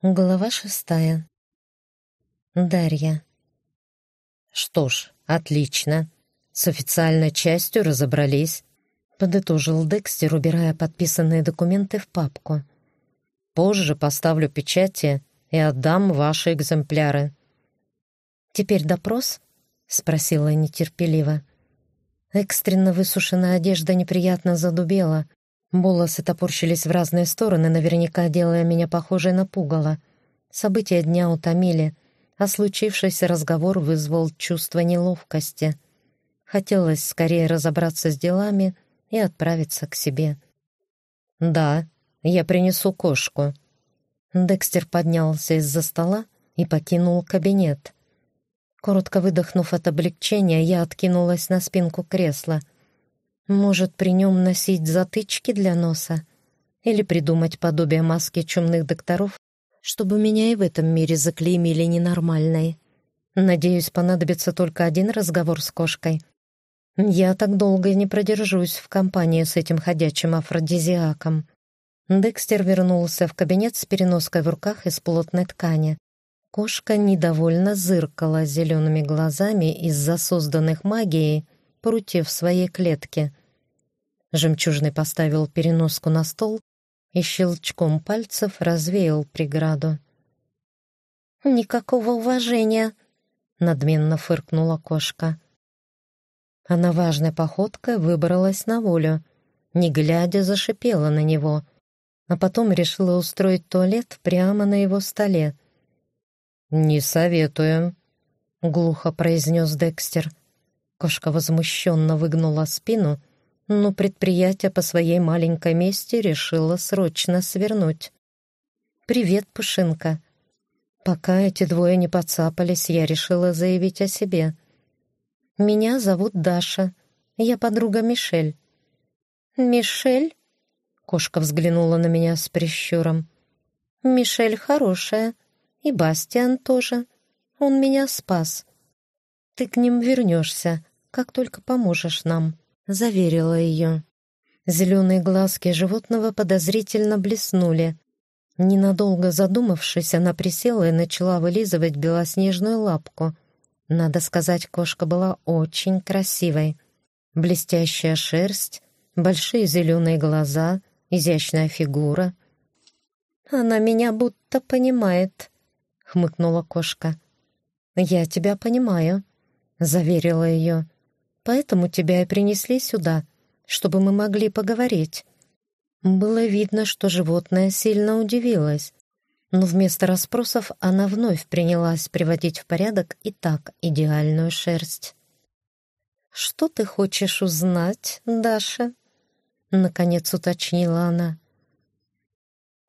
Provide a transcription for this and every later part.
Глава шестая. Дарья. «Что ж, отлично. С официальной частью разобрались», — подытожил Декстер, убирая подписанные документы в папку. «Позже поставлю печати и отдам ваши экземпляры». «Теперь допрос?» — спросила нетерпеливо. Экстренно высушенная одежда неприятно задубела, Волосы топорщились в разные стороны, наверняка делая меня похожей на пугало. События дня утомили, а случившийся разговор вызвал чувство неловкости. Хотелось скорее разобраться с делами и отправиться к себе. «Да, я принесу кошку». Декстер поднялся из-за стола и покинул кабинет. Коротко выдохнув от облегчения, я откинулась на спинку кресла — может, при нем носить затычки для носа? Или придумать подобие маски чумных докторов, чтобы меня и в этом мире заклеймили ненормальной? Надеюсь, понадобится только один разговор с кошкой. Я так долго не продержусь в компании с этим ходячим афродизиаком. Декстер вернулся в кабинет с переноской в руках из плотной ткани. Кошка недовольно зыркала зелеными глазами из-за созданных магией прутьев в своей клетке. Жемчужный поставил переноску на стол и щелчком пальцев развеял преграду. «Никакого уважения!» — надменно фыркнула кошка. Она важной походкой выбралась на волю, не глядя зашипела на него, а потом решила устроить туалет прямо на его столе. «Не советую», — глухо произнес Декстер. Кошка возмущенно выгнула спину но предприятие по своей маленькой месте решило срочно свернуть. «Привет, Пушинка». Пока эти двое не подцапались, я решила заявить о себе. «Меня зовут Даша. Я подруга Мишель». «Мишель?» Кошка взглянула на меня с прищуром. «Мишель хорошая. И Бастиан тоже. Он меня спас. Ты к ним вернешься, как только поможешь нам» заверила ее. Зеленые глазки животного подозрительно блеснули. Ненадолго задумавшись, она присела и начала вылизывать белоснежную лапку. Надо сказать, кошка была очень красивой. Блестящая шерсть, большие зеленые глаза, изящная фигура. «Она меня будто понимает», — хмыкнула кошка. «Я тебя понимаю», — заверила ее поэтому тебя и принесли сюда, чтобы мы могли поговорить». Было видно, что животное сильно удивилось, но вместо расспросов она вновь принялась приводить в порядок и так идеальную шерсть. «Что ты хочешь узнать, Даша?» — наконец уточнила она.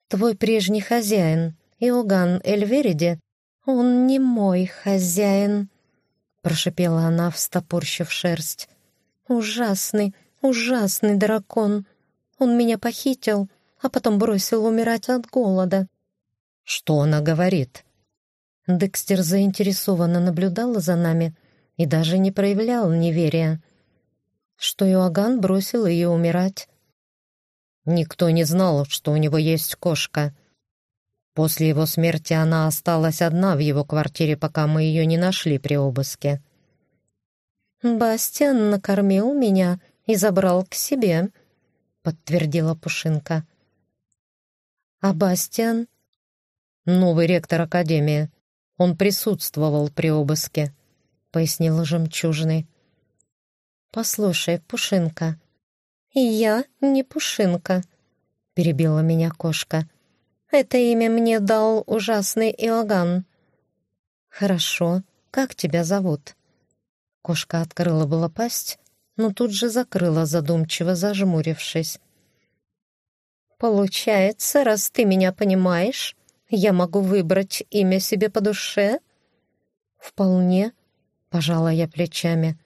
«Твой прежний хозяин, Иоганн Эльвериди, он не мой хозяин», — прошипела она, встопорщив шерсть. «Ужасный, ужасный дракон. Он меня похитил, а потом бросил умирать от голода». «Что она говорит?» Декстер заинтересованно наблюдала за нами и даже не проявлял неверия, что Иоганн бросил ее умирать. Никто не знал, что у него есть кошка. После его смерти она осталась одна в его квартире, пока мы ее не нашли при обыске. «Бастиан накормил меня и забрал к себе», — подтвердила Пушинка. «А Бастиан?» «Новый ректор Академии. Он присутствовал при обыске», — пояснила Жемчужный. «Послушай, Пушинка». «И я не Пушинка», — перебила меня кошка. Это имя мне дал ужасный Иоганн». «Хорошо. Как тебя зовут?» Кошка открыла была пасть, но тут же закрыла, задумчиво зажмурившись. «Получается, раз ты меня понимаешь, я могу выбрать имя себе по душе?» «Вполне», — пожала я плечами.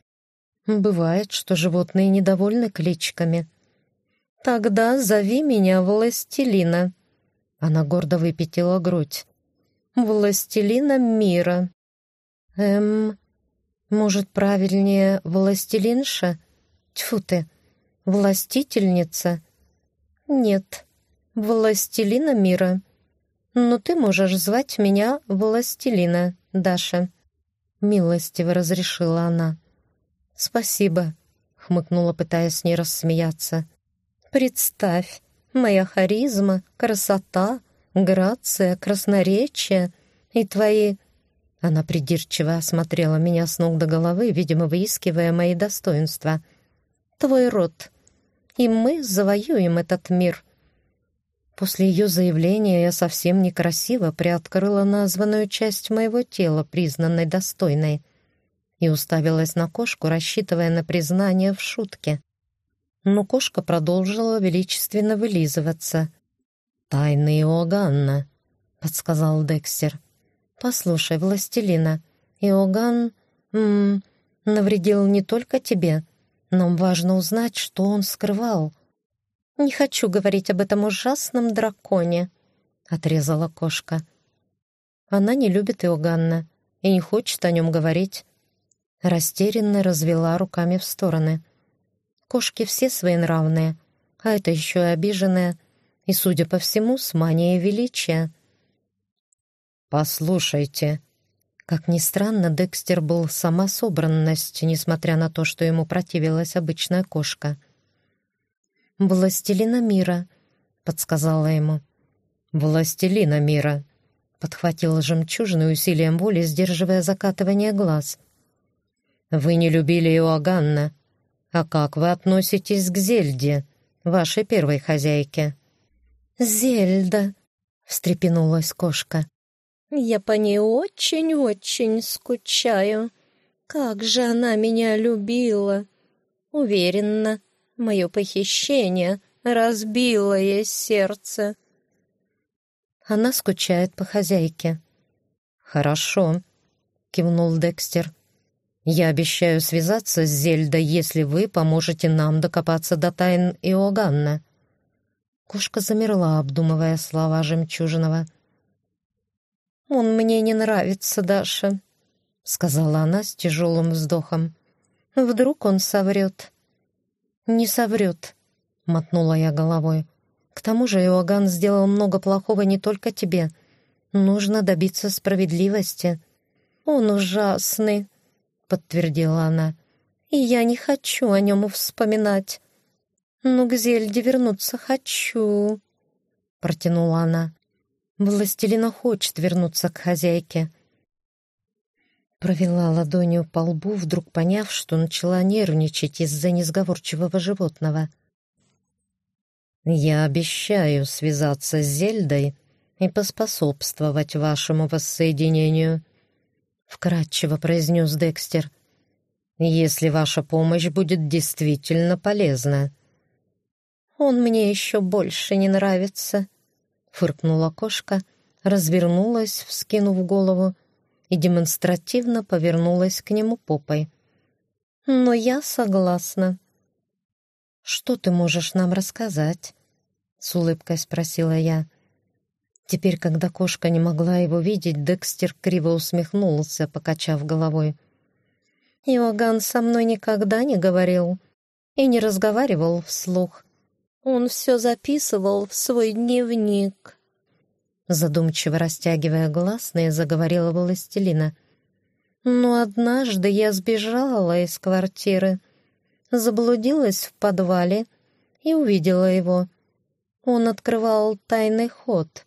«Бывает, что животные недовольны кличками». «Тогда зови меня Властелина», она гордо выпятила грудь. «Властелина мира». «Эм, может, правильнее властелинша? Тьфу ты, властительница?» «Нет, властелина мира». Но ты можешь звать меня Властелина, Даша», — милостиво разрешила она. «Спасибо», — хмыкнула, пытаясь не рассмеяться. «Представь, моя харизма, красота, грация, красноречие и твои...» Она придирчиво осмотрела меня с ног до головы, видимо, выискивая мои достоинства. «Твой род. И мы завоюем этот мир». После ее заявления я совсем некрасиво приоткрыла названную часть моего тела, признанной достойной, и уставилась на кошку, рассчитывая на признание в шутке. Но кошка продолжила величественно вылизываться. «Тайны Иоганна», — подсказал Декстер. «Послушай, властелина, Иоганн м навредил не только тебе. Нам важно узнать, что он скрывал». «Не хочу говорить об этом ужасном драконе», — отрезала кошка. Она не любит Иоганна и не хочет о нем говорить. Растерянно развела руками в стороны. Кошки все своенравные, а это еще и обиженная, и, судя по всему, с манией величия. «Послушайте», как ни странно, Декстер был сама собранность, несмотря на то, что ему противилась обычная кошка — «Властелина мира», — подсказала ему. «Властелина мира», — подхватила жемчужину усилием воли, сдерживая закатывание глаз. «Вы не любили Иоганна. А как вы относитесь к Зельде, вашей первой хозяйке?» «Зельда», — встрепенулась кошка. «Я по ней очень-очень скучаю. Как же она меня любила! Уверена, Мое похищение разбило ей сердце. Она скучает по хозяйке. «Хорошо», — кивнул Декстер. «Я обещаю связаться с Зельдой, если вы поможете нам докопаться до тайн Иоганна». Кошка замерла, обдумывая слова жемчужного. «Он мне не нравится, Даша», — сказала она с тяжелым вздохом. «Вдруг он соврет?» «Не соврет», — мотнула я головой. «К тому же Иоганн сделал много плохого не только тебе. Нужно добиться справедливости». «Он ужасный», — подтвердила она. «И я не хочу о нем вспоминать. Но к Зельде вернуться хочу», — протянула она. «Властелина хочет вернуться к хозяйке». Провела ладонью по лбу, вдруг поняв, что начала нервничать из-за несговорчивого животного. «Я обещаю связаться с Зельдой и поспособствовать вашему воссоединению», — вкратчиво произнес Декстер, «если ваша помощь будет действительно полезна». «Он мне еще больше не нравится», — фыркнула кошка, развернулась, вскинув голову, и демонстративно повернулась к нему попой. «Но я согласна». «Что ты можешь нам рассказать?» — с улыбкой спросила я. Теперь, когда кошка не могла его видеть, Декстер криво усмехнулся, покачав головой. «Иоганн со мной никогда не говорил и не разговаривал вслух. Он все записывал в свой дневник». Задумчиво растягивая гласные, заговорила властелина. «Но однажды я сбежала из квартиры, заблудилась в подвале и увидела его. Он открывал тайный ход».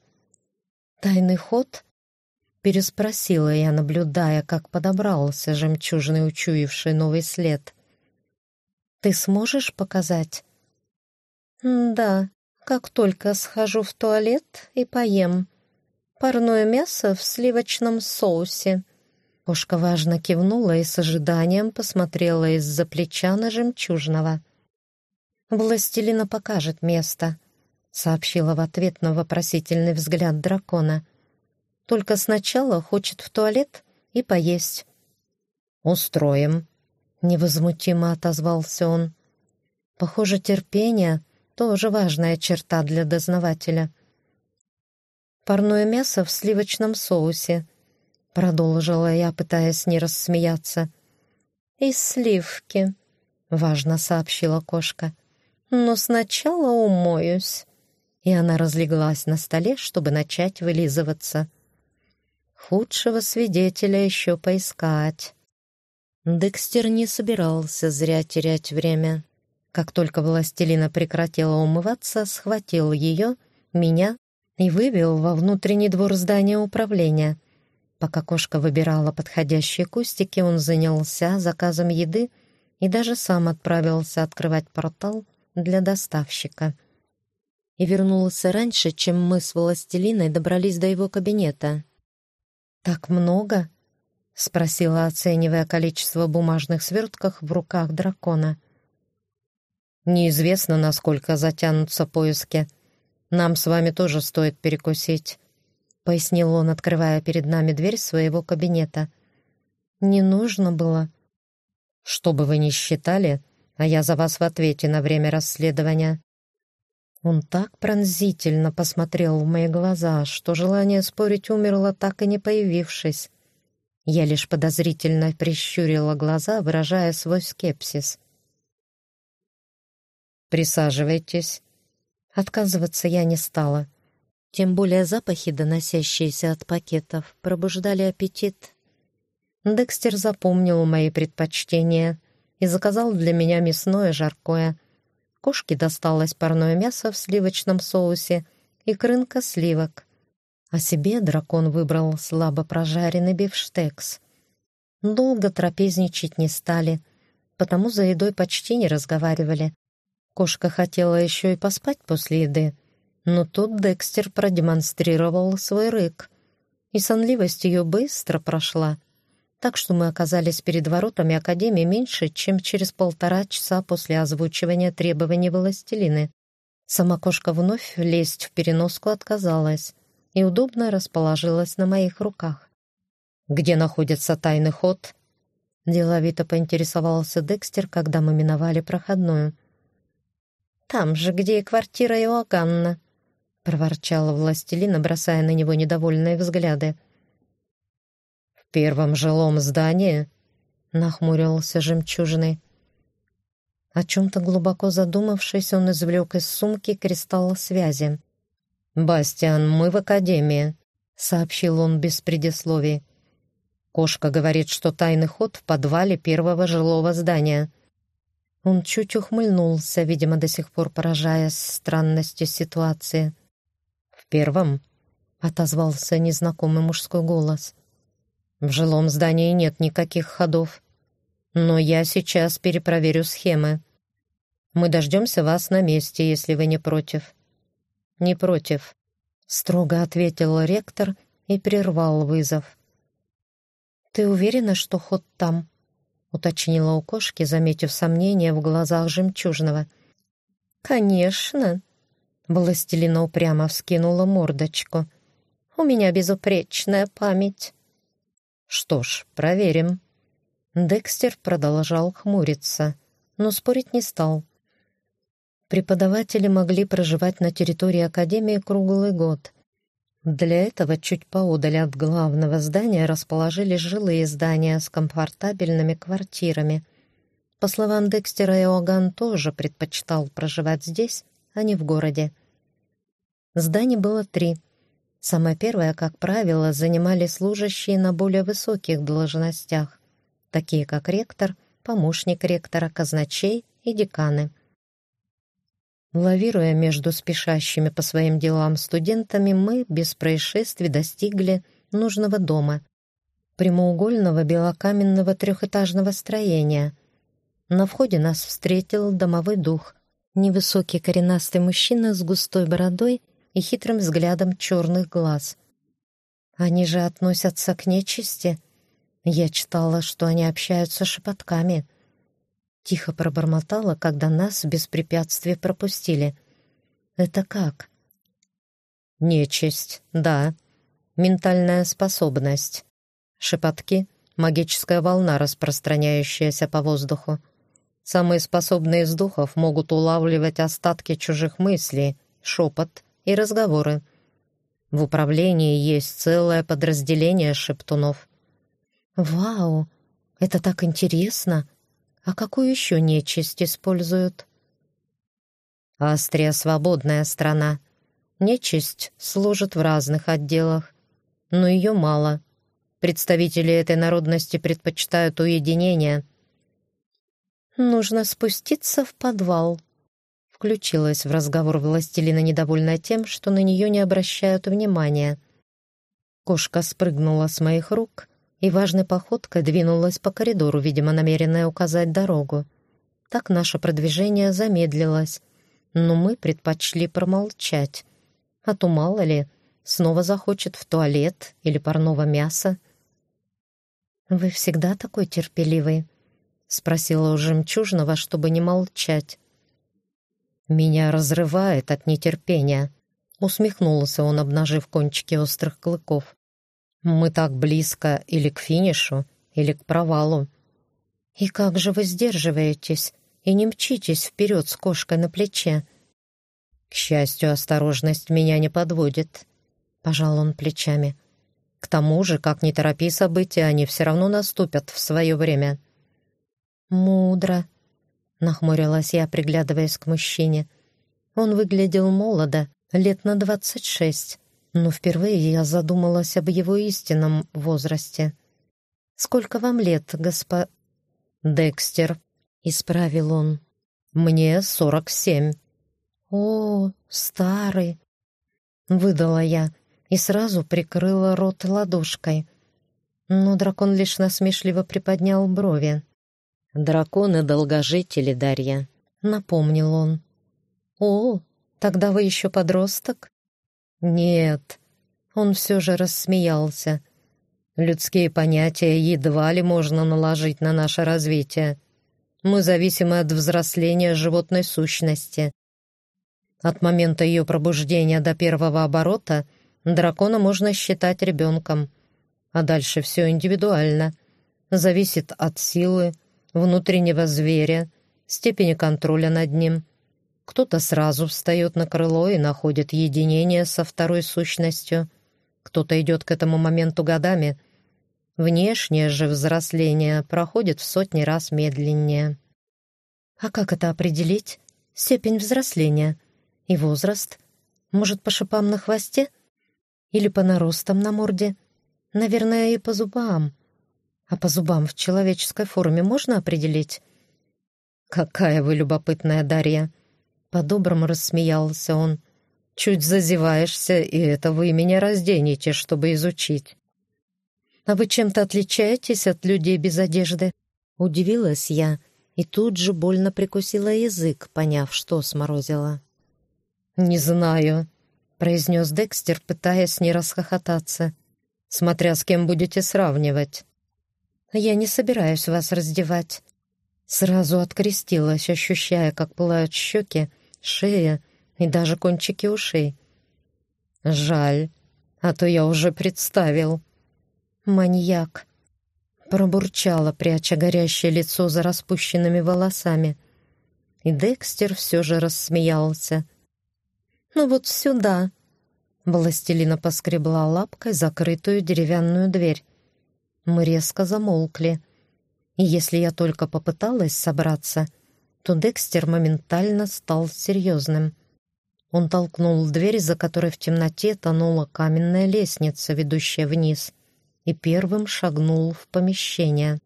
«Тайный ход?» — переспросила я, наблюдая, как подобрался жемчужный, учуявший новый след. «Ты сможешь показать?» «Да», как только схожу в туалет и поем. Парное мясо в сливочном соусе». Кошка важно кивнула и с ожиданием посмотрела из-за плеча на жемчужного. «Властелина покажет место», — сообщила в ответ на вопросительный взгляд дракона. «Только сначала хочет в туалет и поесть». «Устроим», — невозмутимо отозвался он. «Похоже, терпение тоже важная черта для дознавателя. «Парное мясо в сливочном соусе», — продолжила я, пытаясь не рассмеяться. «И сливки», — важно сообщила кошка. «Но сначала умоюсь». И она разлеглась на столе, чтобы начать вылизываться. Худшего свидетеля еще поискать. Декстер не собирался зря терять время. Как только властелина прекратила умываться, схватил ее, меня и вывел во внутренний двор здания управления. Пока кошка выбирала подходящие кустики, он занялся заказом еды и даже сам отправился открывать портал для доставщика. И вернулся раньше, чем мы с властелиной добрались до его кабинета. «Так много?» — спросила, оценивая количество бумажных свертков в руках дракона. «Неизвестно, насколько затянутся поиски. Нам с вами тоже стоит перекусить», — пояснил он, открывая перед нами дверь своего кабинета. «Не нужно было». «Что бы вы ни считали, а я за вас в ответе на время расследования». Он так пронзительно посмотрел в мои глаза, что желание спорить умерло, так и не появившись. Я лишь подозрительно прищурила глаза, выражая свой скепсис. «Присаживайтесь». Отказываться я не стала. Тем более запахи, доносящиеся от пакетов, пробуждали аппетит. Декстер запомнил мои предпочтения и заказал для меня мясное жаркое. Кошке досталось парное мясо в сливочном соусе и крынка сливок. А себе дракон выбрал слабо прожаренный бифштекс. Долго трапезничать не стали, потому за едой почти не разговаривали. Кошка хотела еще и поспать после еды, но тут Декстер продемонстрировал свой рык, и сонливость ее быстро прошла, так что мы оказались перед воротами Академии меньше, чем через полтора часа после озвучивания требований властелины. Сама кошка вновь лезть в переноску отказалась и удобно расположилась на моих руках. «Где находится тайный ход?» Деловито поинтересовался Декстер, когда мы миновали проходную — там же, где и квартира Иоганна», — проворчала властелина, бросая на него недовольные взгляды. «В первом жилом здании?» — нахмурился жемчужный. О чем-то глубоко задумавшись, он извлек из сумки кристалл связи. «Бастиан, мы в академии», — сообщил он без предисловий. «Кошка говорит, что тайный ход в подвале первого жилого здания. Он чуть ухмыльнулся, видимо, до сих пор поражаясь странностью ситуации. «В первом?» — отозвался незнакомый мужской голос. «В жилом здании нет никаких ходов. Но я сейчас перепроверю схемы. Мы дождемся вас на месте, если вы не против». «Не против», — строго ответил ректор и прервал вызов. «Ты уверена, что ход там?» уточнила у кошки, заметив сомнение в глазах жемчужного. «Конечно!» Властелина упрямо вскинула мордочку. «У меня безупречная память». «Что ж, проверим». Декстер продолжал хмуриться, но спорить не стал. Преподаватели могли проживать на территории Академии круглый год, для этого чуть поодаль от главного здания расположились жилые здания с комфортабельными квартирами. По словам Декстера, Иоганн тоже предпочитал проживать здесь, а не в городе. Зданий было три. Самое первое, как правило, занимали служащие на более высоких должностях, такие как ректор, помощник ректора, казначей и деканы — Лавируя между спешащими по своим делам студентами, мы без происшествий достигли нужного дома, прямоугольного белокаменного трехэтажного строения. На входе нас встретил домовой дух, невысокий коренастый мужчина с густой бородой и хитрым взглядом черных глаз. Они же относятся к нечисти. Я читала, что они общаются шепотками — Тихо пробормотала, когда нас без препятствий пропустили. «Это как?» «Нечисть, да. Ментальная способность. Шепотки — магическая волна, распространяющаяся по воздуху. Самые способные из духов могут улавливать остатки чужих мыслей, шепот и разговоры. В управлении есть целое подразделение шептунов». «Вау! Это так интересно!» А какую еще нечисть используют? Астрия — свободная страна. Нечисть служит в разных отделах, но ее мало. Представители этой народности предпочитают уединение. «Нужно спуститься в подвал», — включилась в разговор властелина, недовольная тем, что на нее не обращают внимания. Кошка спрыгнула с моих рук и важной походкой двинулась по коридору, видимо, намеренная указать дорогу. Так наше продвижение замедлилось, но мы предпочли промолчать. А то, мало ли, снова захочет в туалет или парного мяса. «Вы всегда такой терпеливый?» — спросила у жемчужного, чтобы не молчать. «Меня разрывает от нетерпения», — усмехнулся он, обнажив кончики острых клыков. «Мы так близко или к финишу, или к провалу». «И как же вы сдерживаетесь и не мчитесь вперед с кошкой на плече?» «К счастью, осторожность меня не подводит», — пожал он плечами. «К тому же, как ни торопи события, они все равно наступят в свое время». «Мудро», — нахмурилась я, приглядываясь к мужчине. Он выглядел молодо, лет на двадцать шесть, но впервые я задумалась об его истинном возрасте. «Сколько вам лет, госпо...» «Декстер», — исправил он. «Мне сорок семь». «О, старый!» — выдала я и сразу прикрыла рот ладошкой. Но дракон лишь насмешливо приподнял брови. «Драконы долгожители, Дарья», — напомнил он. «О, тогда вы еще подросток?» «Нет», — он все же рассмеялся. «Людские понятия едва ли можно наложить на наше развитие. Мы зависимы от взросления животной сущности. От момента ее пробуждения до первого оборота дракона можно считать ребенком, а дальше все индивидуально, зависит от силы, внутреннего зверя, степени контроля над ним. Кто-то сразу встает на крыло и находит единение со второй сущностью, кто-то идет к этому моменту годами. Внешнее же взросление проходит в сотни раз медленнее. А как это определить? Степень взросления и возраст? Может, по шипам на хвосте? Или по наростам на морде? Наверное, и по зубам. А по зубам в человеческой форме можно определить? «Какая вы любопытная, Дарья!» По-доброму рассмеялся он. «Чуть зазеваешься, и это вы меня разденете, чтобы изучить». «А вы чем-то отличаетесь от людей без одежды?» Удивилась я и тут же больно прикусила язык, поняв, что сморозила. «Не знаю», — произнес Декстер, пытаясь не расхохотаться. «Смотря с кем будете сравнивать». Я не собираюсь вас раздевать». Сразу открестилась, ощущая, как пылают щеки, шея и даже кончики ушей. «Жаль, а то я уже представил». «Маньяк», — пробурчала, пряча горящее лицо за распущенными волосами. И Декстер все же рассмеялся. «Ну вот сюда», — Властелина поскребла лапкой закрытую деревянную дверь. Мы резко замолкли. И если я только попыталась собраться, то Декстер моментально стал серьезным. Он толкнул дверь, за которой в темноте тонула каменная лестница, ведущая вниз, и первым шагнул в помещение.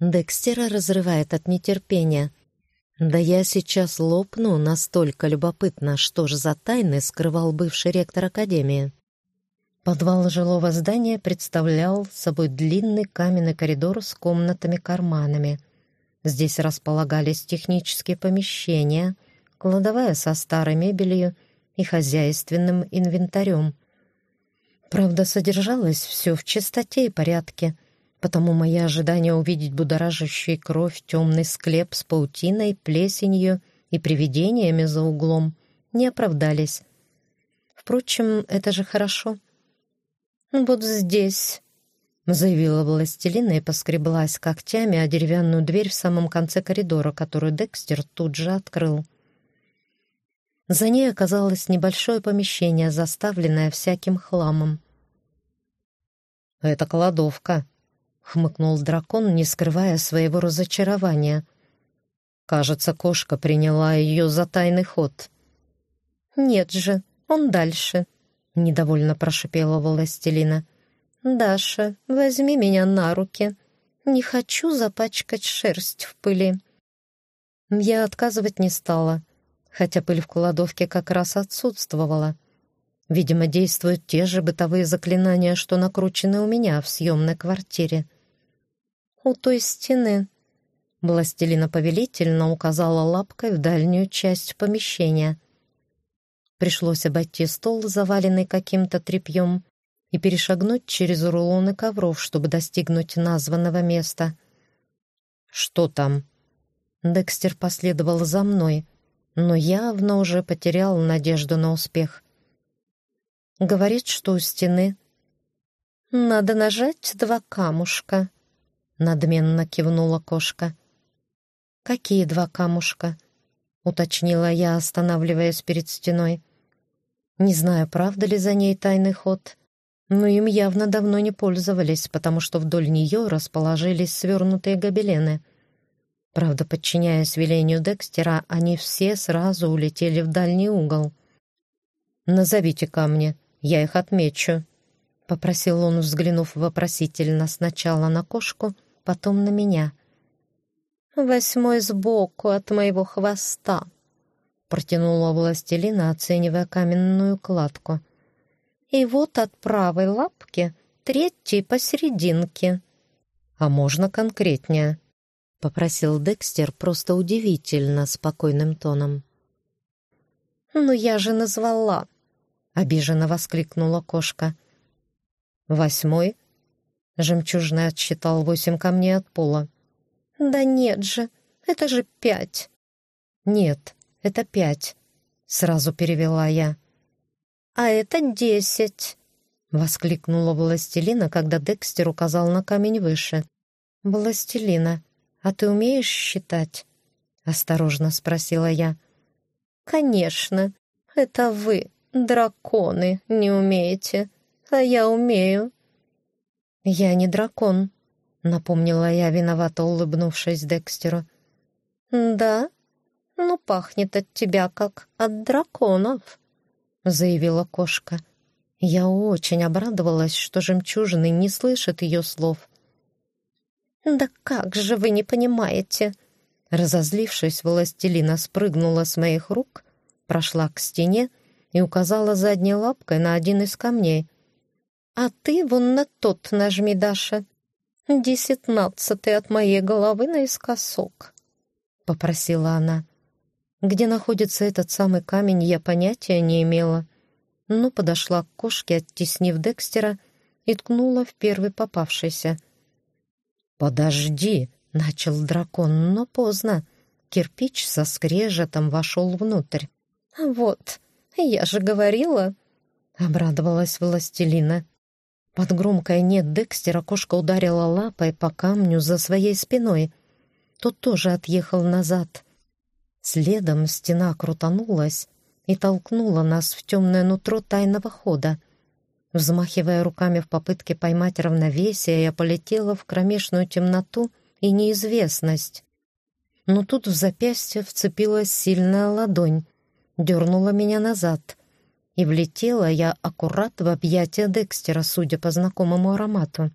Декстера разрывает от нетерпения. Да я сейчас лопну, настолько любопытно, что же за тайны скрывал бывший ректор Академии. Подвал жилого здания представлял собой длинный каменный коридор с комнатами-карманами. Здесь располагались технические помещения, кладовая со старой мебелью и хозяйственным инвентарем. Правда, содержалось все в чистоте и порядке, потому мои ожидания увидеть будоражащий кровь темный склеп с паутиной, плесенью и привидениями за углом не оправдались. Впрочем, это же хорошо — «Вот здесь», — заявила властелина и поскреблась когтями о деревянную дверь в самом конце коридора, которую Декстер тут же открыл. За ней оказалось небольшое помещение, заставленное всяким хламом. «Это кладовка», — хмыкнул дракон, не скрывая своего разочарования. «Кажется, кошка приняла ее за тайный ход». «Нет же, он дальше», — недовольно прошипела властелина. «Даша, возьми меня на руки. Не хочу запачкать шерсть в пыли». Я отказывать не стала, хотя пыль в кладовке как раз отсутствовала. Видимо, действуют те же бытовые заклинания, что накручены у меня в съемной квартире. «У той стены», — Властелина повелительно указала лапкой в дальнюю часть помещения. Пришлось обойти стол, заваленный каким-то тряпьем, и перешагнуть через рулоны ковров, чтобы достигнуть названного места. «Что там?» Декстер последовал за мной, но явно уже потерял надежду на успех. Говорит, что у стены. «Надо нажать два камушка», — надменно кивнула кошка. «Какие два камушка?» — уточнила я, останавливаясь перед стеной. Не знаю, правда ли за ней тайный ход, но им явно давно не пользовались, потому что вдоль нее расположились свернутые гобелены. Правда, подчиняясь велению Декстера, они все сразу улетели в дальний угол. «Назовите камни», я их отмечу», — попросил он, взглянув вопросительно сначала на кошку, потом на меня. «Восьмой сбоку от моего хвоста», — протянула властелина, оценивая каменную кладку. «И вот от правой лапки третий посерединке». «А можно конкретнее?» — попросил Декстер просто удивительно спокойным тоном. «Ну я же назвала», — обиженно воскликнула кошка. «Восьмой?» — жемчужный отсчитал восемь камней от пола. «Да нет же, это же пять!» «Нет, это пять», — сразу перевела я. «А это десять!» — воскликнула Властелина, когда Декстер указал на камень выше. «Властелина, а ты умеешь считать?» — осторожно спросила я. «Конечно, это вы!» «Драконы не умеете, а я умею». «Я не дракон», — напомнила я, виновато улыбнувшись Декстеру. «Да? Ну, пахнет от тебя, как от драконов», — заявила кошка. Я очень обрадовалась, что жемчужины не слышат ее слов. «Да как же вы не понимаете?» Разозлившись, властелина спрыгнула с моих рук, прошла к стене и указала задней лапкой на один из камней. «А ты вон на тот нажми, Даша. Десятнадцатый от моей головы наискосок», — попросила она. Где находится этот самый камень, я понятия не имела, но подошла к кошке, оттеснив Декстера, и ткнула в первый попавшийся. «Подожди!» — начал дракон, но поздно. Кирпич со скрежетом вошел внутрь. «Вот, «Я же говорила!» — обрадовалась властелина. Под громкое «нет» Декстера кошка ударила лапой по камню за своей спиной. Тот тоже отъехал назад. Следом стена крутанулась и толкнула нас в темное нутро тайного хода. Взмахивая руками в попытке поймать равновесие, я полетела в кромешную темноту и неизвестность. Но тут в запястье вцепилась сильная ладонь дернула меня назад, и влетела я аккурат в объятия Декстера, судя по знакомому аромату.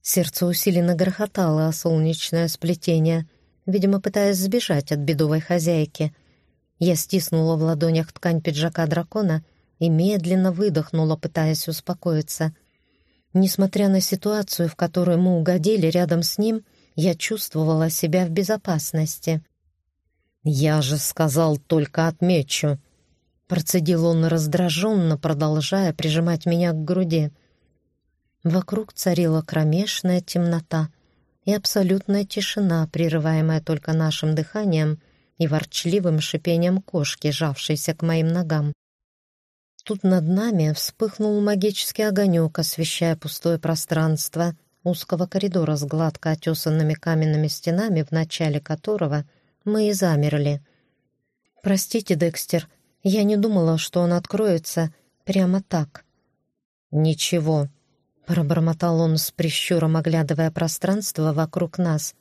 Сердце усиленно грохотало о солнечное сплетение, видимо, пытаясь сбежать от бедовой хозяйки. Я стиснула в ладонях ткань пиджака дракона и медленно выдохнула, пытаясь успокоиться. Несмотря на ситуацию, в которую мы угодили рядом с ним, я чувствовала себя в безопасности. «Я же сказал, только отмечу!» Процедил он раздраженно, продолжая прижимать меня к груди. Вокруг царила кромешная темнота и абсолютная тишина, прерываемая только нашим дыханием и ворчливым шипением кошки, жавшейся к моим ногам. Тут над нами вспыхнул магический огонек, освещая пустое пространство узкого коридора с гладко отесанными каменными стенами, в начале которого — мы и замерли. «Простите, Декстер, я не думала, что он откроется прямо так». «Ничего», — пробормотал он с прищуром, оглядывая пространство вокруг нас.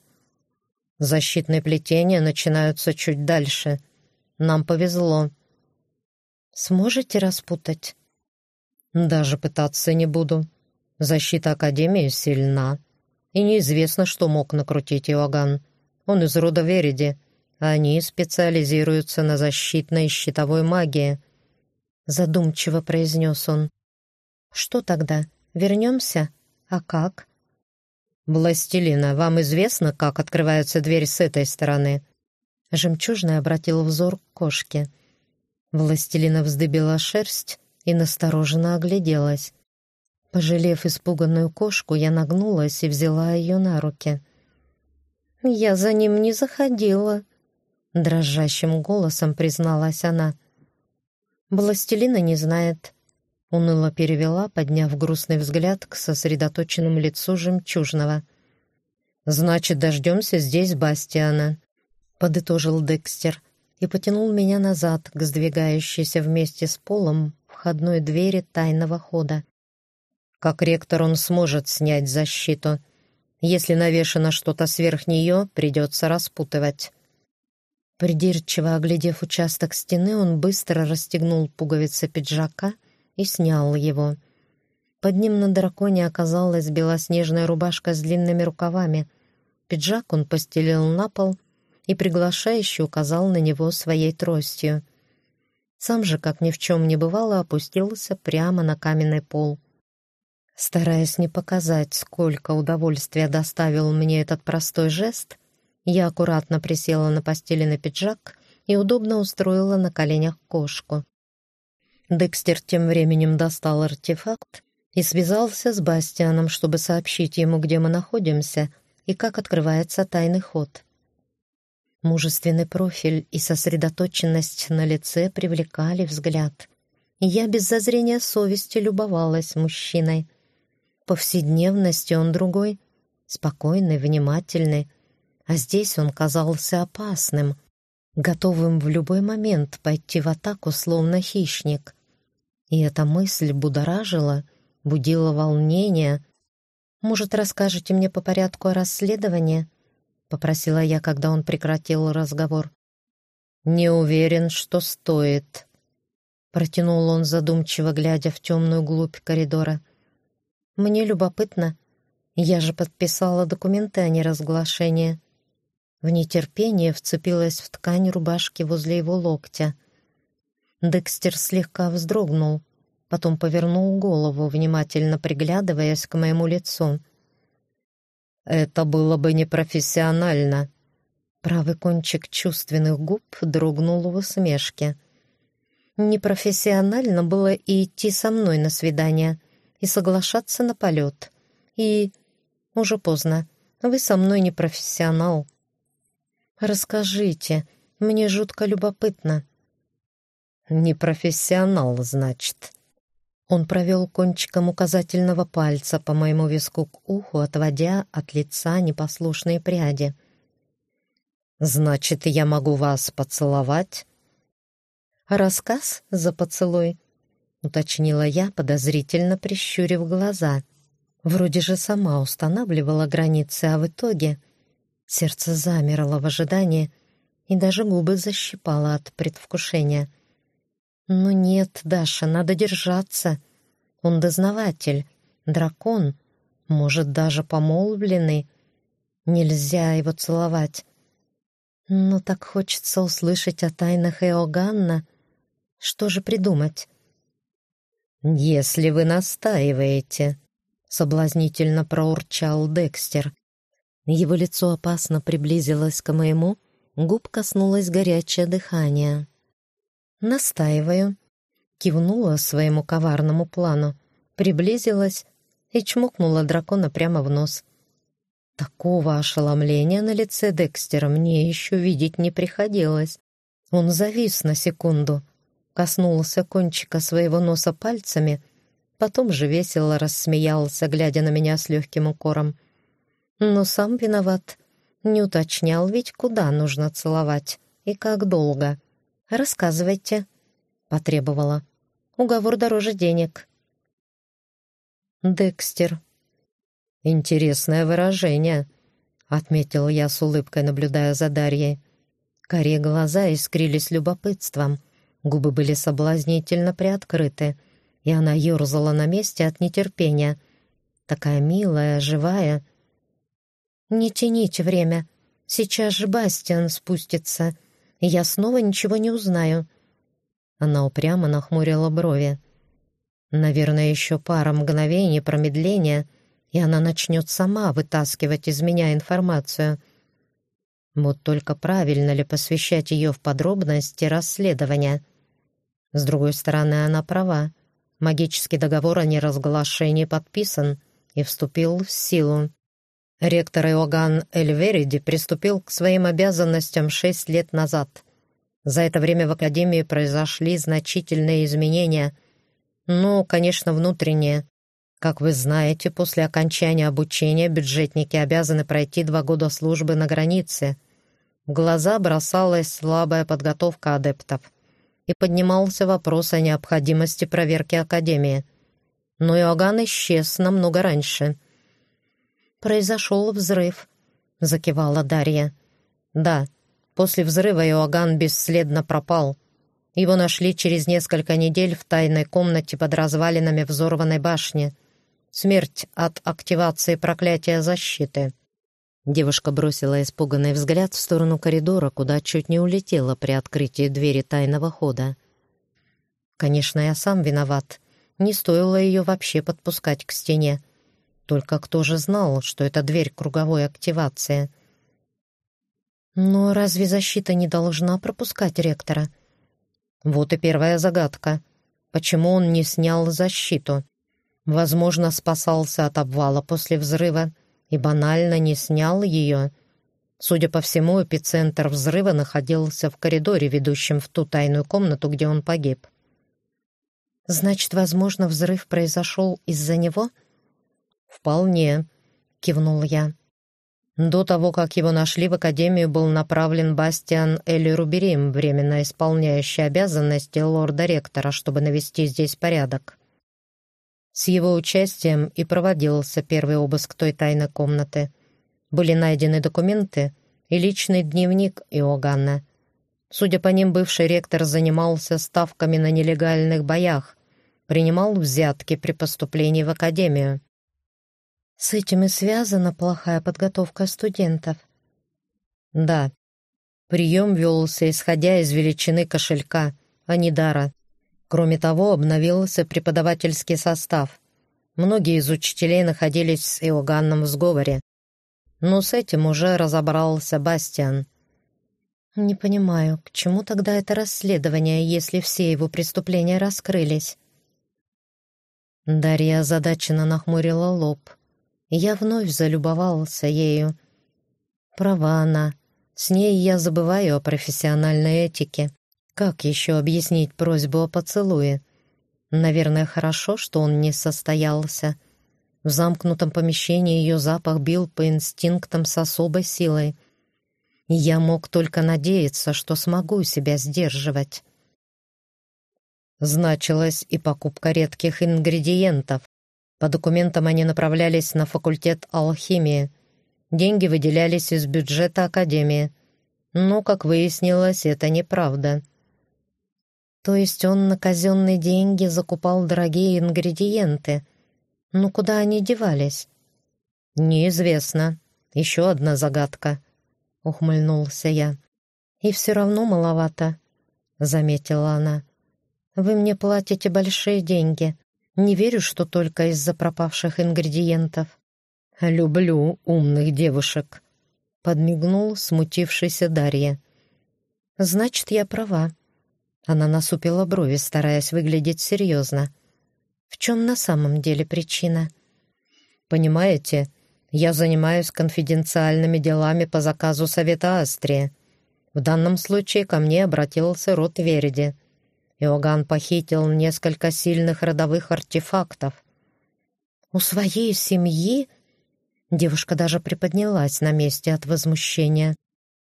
«Защитные плетения начинаются чуть дальше. Нам повезло». Сможете распутать?» «Даже пытаться не буду. Защита Академии сильна, и неизвестно, что мог накрутить Иоганн. Он из рода Вериди. Они специализируются на защитной и щитовой магии», — задумчиво произнес он. «Что тогда? Вернемся? А как?» «Властелина, вам известно, как открывается дверь с этой стороны?» Жемчужный обратил взор к кошке. Властелина вздыбила шерсть и настороженно огляделась. Пожалев испуганную кошку, я нагнулась и взяла ее на руки. «Я за ним не заходила», — дрожащим голосом призналась она. «Властелина не знает», — уныло перевела, подняв грустный взгляд к сосредоточенному лицу жемчужного. «Значит, дождемся здесь Бастиана», — подытожил Декстер и потянул меня назад к сдвигающейся вместе с полом входной двери тайного хода. Как ректор он сможет снять защиту. Если навешано что-то сверх нее, придется распутывать. Придирчиво оглядев участок стены, он быстро расстегнул пуговицы пиджака и снял его. Под ним на драконе оказалась белоснежная рубашка с длинными рукавами. Пиджак он постелил на пол и приглашающе указал на него своей тростью. Сам же, как ни в чем не бывало, опустился прямо на каменный пол. Стараясь не показать, сколько удовольствия доставил мне этот простой жест, я аккуратно присела на постели на пиджак и удобно устроила на коленях кошку. Декстер тем временем достал артефакт и связался с Бастианом, чтобы сообщить ему, где мы находимся и как открывается тайный ход. Мужественный профиль и сосредоточенность на лице привлекали взгляд. я без зазрения совести любовалась мужчиной — повседневности он другой, спокойный, внимательный, а здесь он казался опасным, готовым в любой момент пойти в атаку, словно хищник. И эта мысль будоражила, будила волнение. «Может, расскажете мне по порядку о расследовании?» — попросила я, когда он прекратил разговор. «Не уверен, что стоит», — протянул он задумчиво, глядя в темную глубь коридора. Мне любопытно. Я же подписала документы о неразглашении. В нетерпении вцепилась в ткань рубашки возле его локтя. Декстер слегка вздрогнул, потом повернул голову, внимательно приглядываясь к моему лицу. «Это было бы непрофессионально». Правый кончик чувственных губ дрогнул в усмешке. «Непрофессионально было и идти со мной на свидание», и соглашаться на полет. И... уже поздно. Вы со мной не профессионал. Расскажите, мне жутко любопытно. Не профессионал, значит. Он провел кончиком указательного пальца по моему виску к уху, отводя от лица непослушные пряди. «Значит, я могу вас поцеловать?» «Рассказ за поцелуй — уточнила я, подозрительно прищурив глаза. Вроде же сама устанавливала границы, а в итоге сердце замерло в ожидании и даже губы защипало от предвкушения. «Ну нет, Даша, надо держаться. Он дознаватель, дракон, может, даже помолвленный. Нельзя его целовать. Но так хочется услышать о тайнах Эоганна. Что же придумать?» «Если вы настаиваете», — соблазнительно проурчал Декстер. Его лицо опасно приблизилось к моему, губ коснулось горячее дыхание. «Настаиваю», — кивнула своему коварному плану, приблизилась и чмокнула дракона прямо в нос. Такого ошеломления на лице Декстера мне еще видеть не приходилось. Он завис на секунду — коснулся кончика своего носа пальцами, потом же весело рассмеялся, глядя на меня с легким укором. Но сам виноват. Не уточнял ведь, куда нужно целовать и как долго. «Рассказывайте», — потребовала. «Уговор дороже денег». «Декстер». «Интересное выражение», — отметил я с улыбкой, наблюдая за Дарьей. Коре глаза искрились любопытством — Губы были соблазнительно приоткрыты, и она ерзала на месте от нетерпения. Такая милая, живая. «Не тяните время. Сейчас же Бастиан спустится, я снова ничего не узнаю». Она упрямо нахмурила брови. Наверное, еще пара мгновений промедления, и она начнет сама вытаскивать из меня информацию. Вот только правильно ли посвящать ее в подробности расследования? С другой стороны, она права. Магический договор о неразглашении подписан и вступил в силу. Ректор Иоганн Эльвериди приступил к своим обязанностям шесть лет назад. За это время в Академии произошли значительные изменения — ну, конечно, внутреннее. Как вы знаете, после окончания обучения бюджетники обязаны пройти два года службы на границе. В глаза бросалась слабая подготовка адептов. И поднимался вопрос о необходимости проверки Академии. Но Иоганн исчез намного раньше. «Произошел взрыв», — закивала Дарья. «Да, после взрыва Иоганн бесследно пропал». Его нашли через несколько недель в тайной комнате под развалинами взорванной башни. Смерть от активации проклятия защиты. Девушка бросила испуганный взгляд в сторону коридора, куда чуть не улетела при открытии двери тайного хода. Конечно, я сам виноват. Не стоило ее вообще подпускать к стене. Только кто же знал, что это дверь круговой активации? Но разве защита не должна пропускать ректора? Вот и первая загадка. Почему он не снял защиту? Возможно, спасался от обвала после взрыва и банально не снял ее. Судя по всему, эпицентр взрыва находился в коридоре, ведущем в ту тайную комнату, где он погиб. «Значит, возможно, взрыв произошел из-за него?» «Вполне», — кивнул я. До того, как его нашли, в академию был направлен Бастиан Элли Руберим, временно исполняющий обязанности лорда-ректора, чтобы навести здесь порядок. С его участием и проводился первый обыск той тайной комнаты. Были найдены документы и личный дневник Иоганна. Судя по ним, бывший ректор занимался ставками на нелегальных боях, принимал взятки при поступлении в академию. С этим и связана плохая подготовка студентов. Да. Прием велся, исходя из величины кошелька, а не дара. Кроме того, обновился преподавательский состав. Многие из учителей находились с Иоганном в сговоре. Но с этим уже разобрался Бастиан. «Не понимаю, к чему тогда это расследование, если все его преступления раскрылись?» Дарья озадаченно нахмурила лоб. Я вновь залюбовался ею. Права она. С ней я забываю о профессиональной этике. Как еще объяснить просьбу о поцелуе? Наверное, хорошо, что он не состоялся. В замкнутом помещении ее запах бил по инстинктам с особой силой. Я мог только надеяться, что смогу себя сдерживать. Значилась и покупка редких ингредиентов, по документам они направлялись на факультет алхимии. Деньги выделялись из бюджета Академии. Но, как выяснилось, это неправда. То есть он на казенные деньги закупал дорогие ингредиенты. Ну куда они девались? Неизвестно. Еще одна загадка. Ухмыльнулся я. И все равно маловато, заметила она. Вы мне платите большие деньги. Не верю, что только из-за пропавших ингредиентов. «Люблю умных девушек», — подмигнул смутившийся Дарья. «Значит, я права». Она насупила брови, стараясь выглядеть серьезно. «В чем на самом деле причина?» «Понимаете, я занимаюсь конфиденциальными делами по заказу Совета Астрии. В данном случае ко мне обратился род Вериди. Иоганн похитил несколько сильных родовых артефактов. «У своей семьи?» Девушка даже приподнялась на месте от возмущения.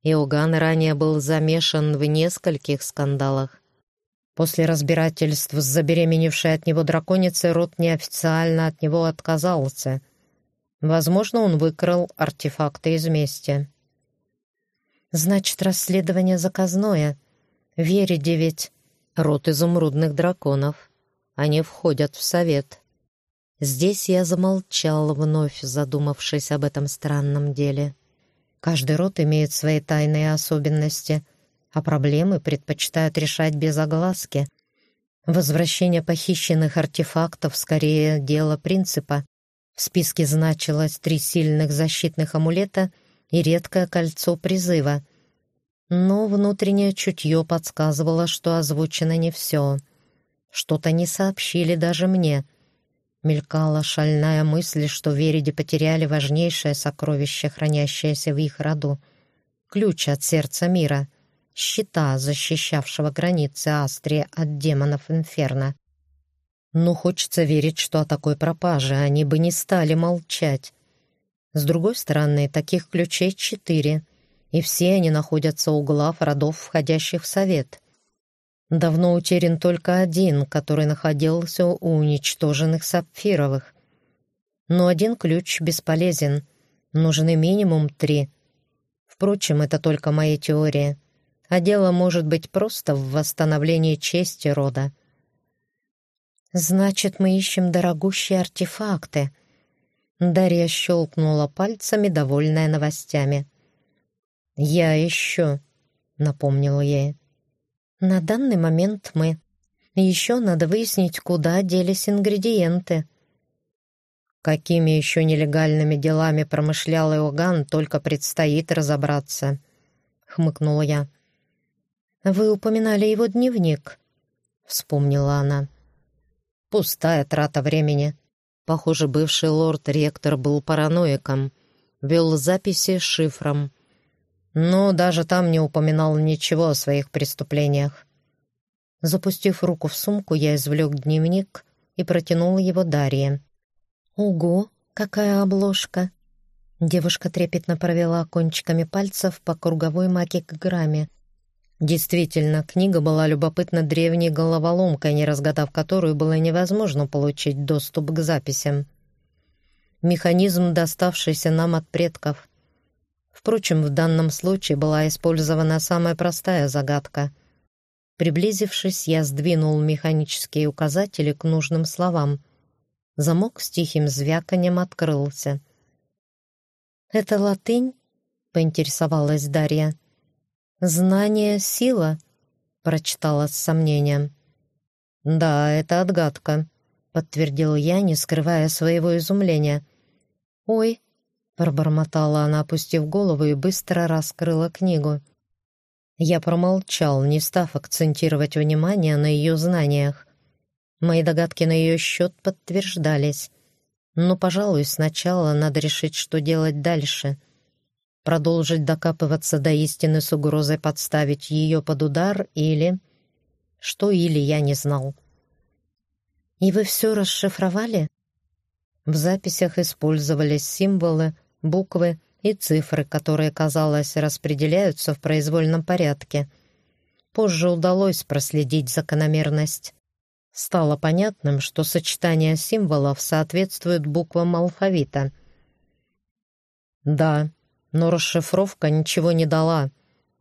Иоганн ранее был замешан в нескольких скандалах. После разбирательств с забеременевшей от него драконицей род неофициально от него отказался. Возможно, он выкрал артефакты из мести. «Значит, расследование заказное. Вере девять. Род изумрудных драконов. Они входят в совет. Здесь я замолчал, вновь задумавшись об этом странном деле. Каждый род имеет свои тайные особенности, а проблемы предпочитают решать без огласки. Возвращение похищенных артефактов скорее дело принципа. В списке значилось три сильных защитных амулета и редкое кольцо призыва. Но внутреннее чутье подсказывало, что озвучено не все. Что-то не сообщили даже мне — Мелькала шальная мысль, что Вериди потеряли важнейшее сокровище, хранящееся в их роду. Ключ от сердца мира, щита, защищавшего границы Астрии от демонов Инферно. Но хочется верить, что о такой пропаже они бы не стали молчать. С другой стороны, таких ключей четыре, и все они находятся у глав родов, входящих в совет. Давно утерян только один, который находился у уничтоженных сапфировых. Но один ключ бесполезен. Нужны минимум три. Впрочем, это только моя теория. А дело может быть просто в восстановлении чести рода. «Значит, мы ищем дорогущие артефакты». Дарья щелкнула пальцами, довольная новостями. «Я ищу», — напомнила ей. На данный момент мы. Еще надо выяснить, куда делись ингредиенты. Какими еще нелегальными делами промышлял Иоганн, только предстоит разобраться, — хмыкнула я. «Вы упоминали его дневник», — вспомнила она. «Пустая трата времени. Похоже, бывший лорд-ректор был параноиком, вел записи шифром но даже там не упоминал ничего о своих преступлениях. Запустив руку в сумку, я извлек дневник и протянул его Дарье. «Ого, какая обложка!» Девушка трепетно провела кончиками пальцев по круговой макиграмме. Действительно, книга была любопытно древней головоломкой, не разгадав которую было невозможно получить доступ к записям. Механизм, доставшийся нам от предков — Впрочем, в данном случае была использована самая простая загадка. Приблизившись, я сдвинул механические указатели к нужным словам. Замок с тихим звяканием открылся. «Это латынь?» — поинтересовалась Дарья. «Знание — сила», — прочитала с сомнением. «Да, это отгадка», — подтвердил я, не скрывая своего изумления. «Ой, Пробормотала она, опустив голову, и быстро раскрыла книгу. Я промолчал, не став акцентировать внимание на ее знаниях. Мои догадки на ее счет подтверждались. Но, пожалуй, сначала надо решить, что делать дальше. Продолжить докапываться до истины с угрозой подставить ее под удар или... Что или я не знал. «И вы все расшифровали?» В записях использовались символы, буквы и цифры, которые, казалось, распределяются в произвольном порядке. Позже удалось проследить закономерность. Стало понятным, что сочетание символов соответствует буквам алфавита. Да, но расшифровка ничего не дала.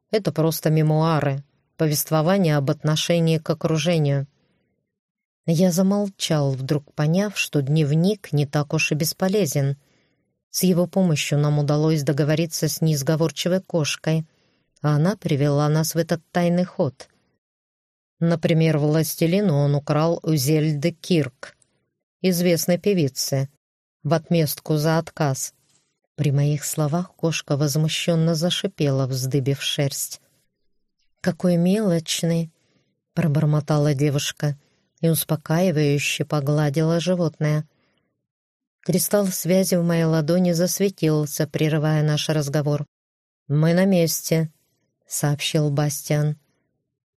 Это просто мемуары, повествование об отношении к окружению. Я замолчал, вдруг поняв, что дневник не так уж и бесполезен — с его помощью нам удалось договориться с несговорчивой кошкой, а она привела нас в этот тайный ход. Например, властелину он украл у Зельды Кирк, известной певицы, в отместку за отказ. При моих словах кошка возмущенно зашипела, вздыбив шерсть. «Какой мелочный!» — пробормотала девушка и успокаивающе погладила животное. Кристалл связи в моей ладони засветился, прерывая наш разговор. «Мы на месте», — сообщил Бастиан.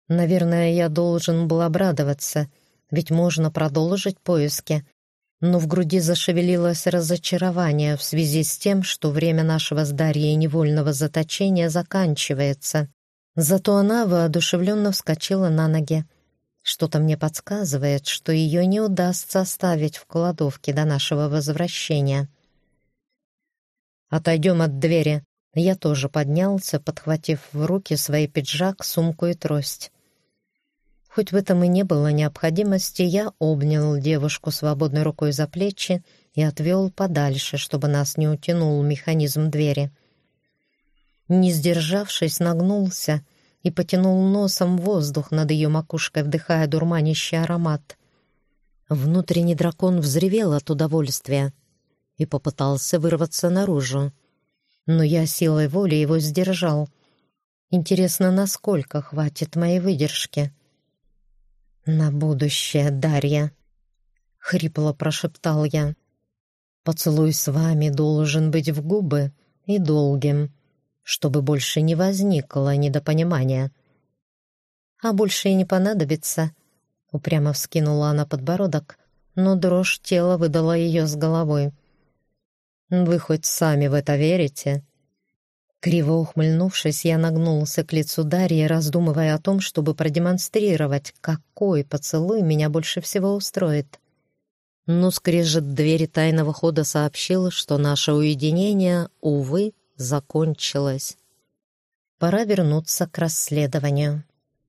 «Наверное, я должен был обрадоваться, ведь можно продолжить поиски». Но в груди зашевелилось разочарование в связи с тем, что время нашего с Дарьей невольного заточения заканчивается. Зато она воодушевленно вскочила на ноги. Что-то мне подсказывает, что ее не удастся оставить в кладовке до нашего возвращения. «Отойдем от двери». Я тоже поднялся, подхватив в руки свой пиджак, сумку и трость. Хоть в этом и не было необходимости, я обнял девушку свободной рукой за плечи и отвел подальше, чтобы нас не утянул механизм двери. Не сдержавшись, нагнулся и потянул носом воздух над ее макушкой, вдыхая дурманящий аромат. Внутренний дракон взревел от удовольствия и попытался вырваться наружу. Но я силой воли его сдержал. Интересно, насколько хватит моей выдержки. «На будущее, Дарья!» — хрипло прошептал я. «Поцелуй с вами должен быть в губы и долгим, чтобы больше не возникло недопонимания». «А больше и не понадобится», — упрямо вскинула она подбородок, но дрожь тела выдала ее с головой. «Вы хоть сами в это верите?» Криво ухмыльнувшись, я нагнулся к лицу Дарьи, раздумывая о том, чтобы продемонстрировать, какой поцелуй меня больше всего устроит. Но скрежет двери тайного хода сообщил, что наше уединение, увы, закончилось. Пора вернуться к расследованию.